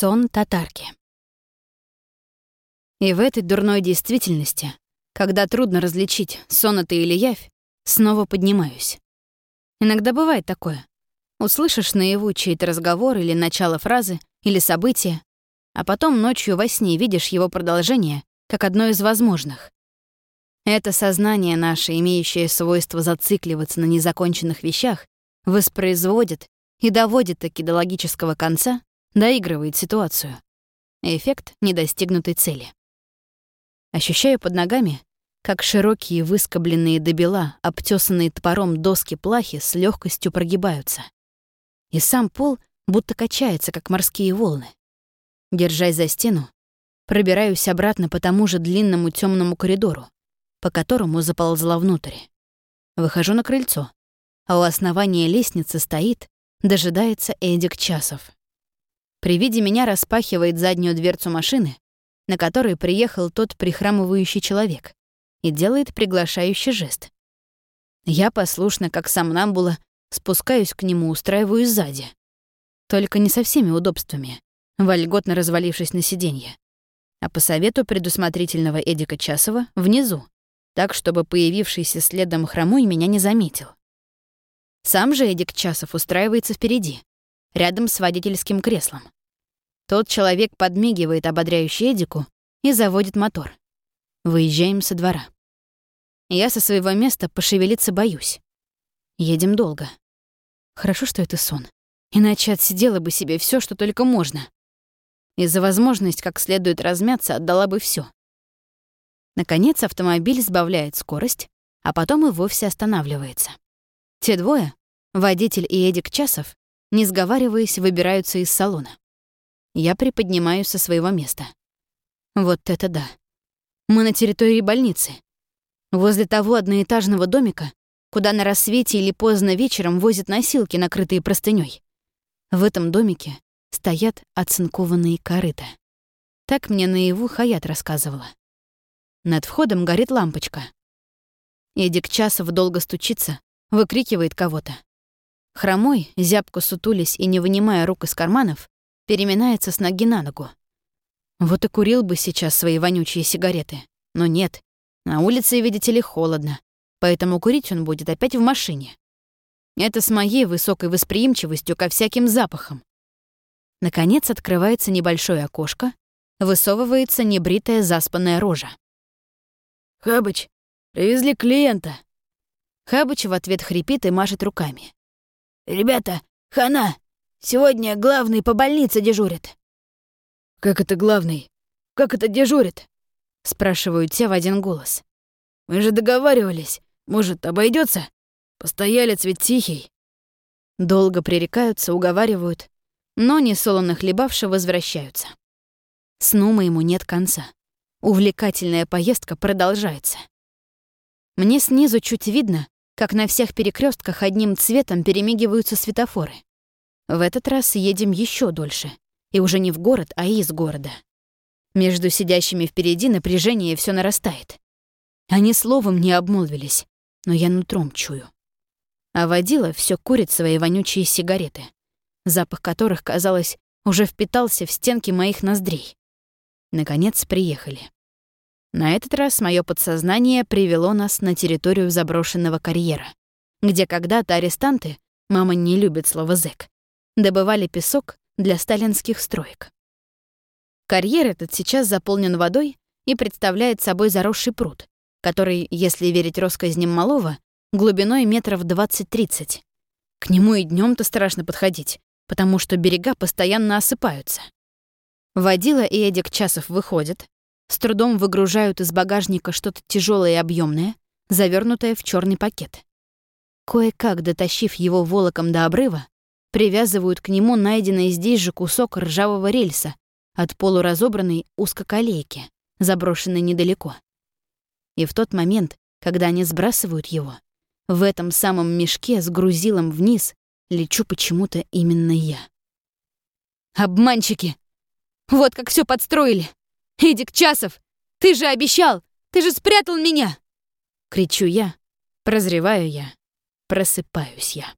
Сон татарки. И в этой дурной действительности, когда трудно различить, сон это или явь, снова поднимаюсь. Иногда бывает такое. Услышишь наяву чей-то разговор или начало фразы, или события, а потом ночью во сне видишь его продолжение как одно из возможных. Это сознание наше, имеющее свойство зацикливаться на незаконченных вещах, воспроизводит и доводит таки до логического конца, доигрывает ситуацию. Эффект недостигнутой цели. Ощущаю под ногами, как широкие выскобленные до бела, обтесанные топором доски плахи с легкостью прогибаются. И сам пол будто качается, как морские волны. Держась за стену, пробираюсь обратно по тому же длинному темному коридору, по которому заползла внутрь. Выхожу на крыльцо, а у основания лестницы стоит, дожидается Эдик Часов. При виде меня распахивает заднюю дверцу машины, на которой приехал тот прихрамывающий человек, и делает приглашающий жест. Я послушно, как сам Намбула, спускаюсь к нему, устраиваюсь сзади. Только не со всеми удобствами, вольготно развалившись на сиденье. А по совету предусмотрительного Эдика Часова внизу, так, чтобы появившийся следом хромой меня не заметил. Сам же Эдик Часов устраивается впереди, рядом с водительским креслом. Тот человек подмигивает ободряющий Эдику и заводит мотор. Выезжаем со двора. Я со своего места пошевелиться боюсь. Едем долго. Хорошо, что это сон. Иначе отсидела бы себе все, что только можно. И за возможность как следует размяться отдала бы все. Наконец автомобиль сбавляет скорость, а потом и вовсе останавливается. Те двое, водитель и Эдик Часов, не сговариваясь, выбираются из салона. Я приподнимаюсь со своего места. Вот это да. Мы на территории больницы. Возле того одноэтажного домика, куда на рассвете или поздно вечером возят носилки, накрытые простынёй. В этом домике стоят оцинкованные корыта. Так мне наяву Хаят рассказывала. Над входом горит лампочка. Эдик Часов долго стучится, выкрикивает кого-то. Хромой, зябко сутулясь и не вынимая рук из карманов, переминается с ноги на ногу. Вот и курил бы сейчас свои вонючие сигареты. Но нет, на улице, видите ли, холодно, поэтому курить он будет опять в машине. Это с моей высокой восприимчивостью ко всяким запахам. Наконец открывается небольшое окошко, высовывается небритая заспанная рожа. «Хабыч, привезли клиента!» Хабыч в ответ хрипит и машет руками. «Ребята, хана! Сегодня главный по больнице дежурит». «Как это главный? Как это дежурит?» — спрашивают те в один голос. «Мы же договаривались. Может, обойдется? Постоялец ведь тихий». Долго пререкаются, уговаривают, но несолоно хлебавши возвращаются. Сну моему нет конца. Увлекательная поездка продолжается. Мне снизу чуть видно, как на всех перекрестках одним цветом перемигиваются светофоры. В этот раз едем еще дольше. И уже не в город, а из города. Между сидящими впереди напряжение все нарастает. Они словом не обмолвились, но я нутром чую. А водила все курит свои вонючие сигареты, запах которых, казалось, уже впитался в стенки моих ноздрей. Наконец приехали. На этот раз мое подсознание привело нас на территорию заброшенного карьера, где когда-то арестанты, мама не любит слово «зэк», добывали песок для сталинских строек. Карьер этот сейчас заполнен водой и представляет собой заросший пруд, который, если верить россказням малого, глубиной метров 20-30. К нему и днем то страшно подходить, потому что берега постоянно осыпаются. Водила и Эдик Часов выходят, с трудом выгружают из багажника что-то тяжелое и объемное, завернутое в черный пакет. Кое-как дотащив его волоком до обрыва, привязывают к нему найденный здесь же кусок ржавого рельса от полуразобранной узкоколейки, заброшенной недалеко. И в тот момент, когда они сбрасывают его, в этом самом мешке с грузилом вниз лечу почему-то именно я. «Обманщики! Вот как все подстроили! Эдик Часов, ты же обещал! Ты же спрятал меня!» Кричу я, прозреваю я, просыпаюсь я.